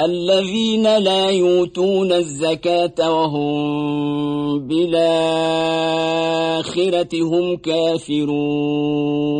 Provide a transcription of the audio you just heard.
الذين لا يؤتون الزكاة وهم بالآخرة هم كافرون.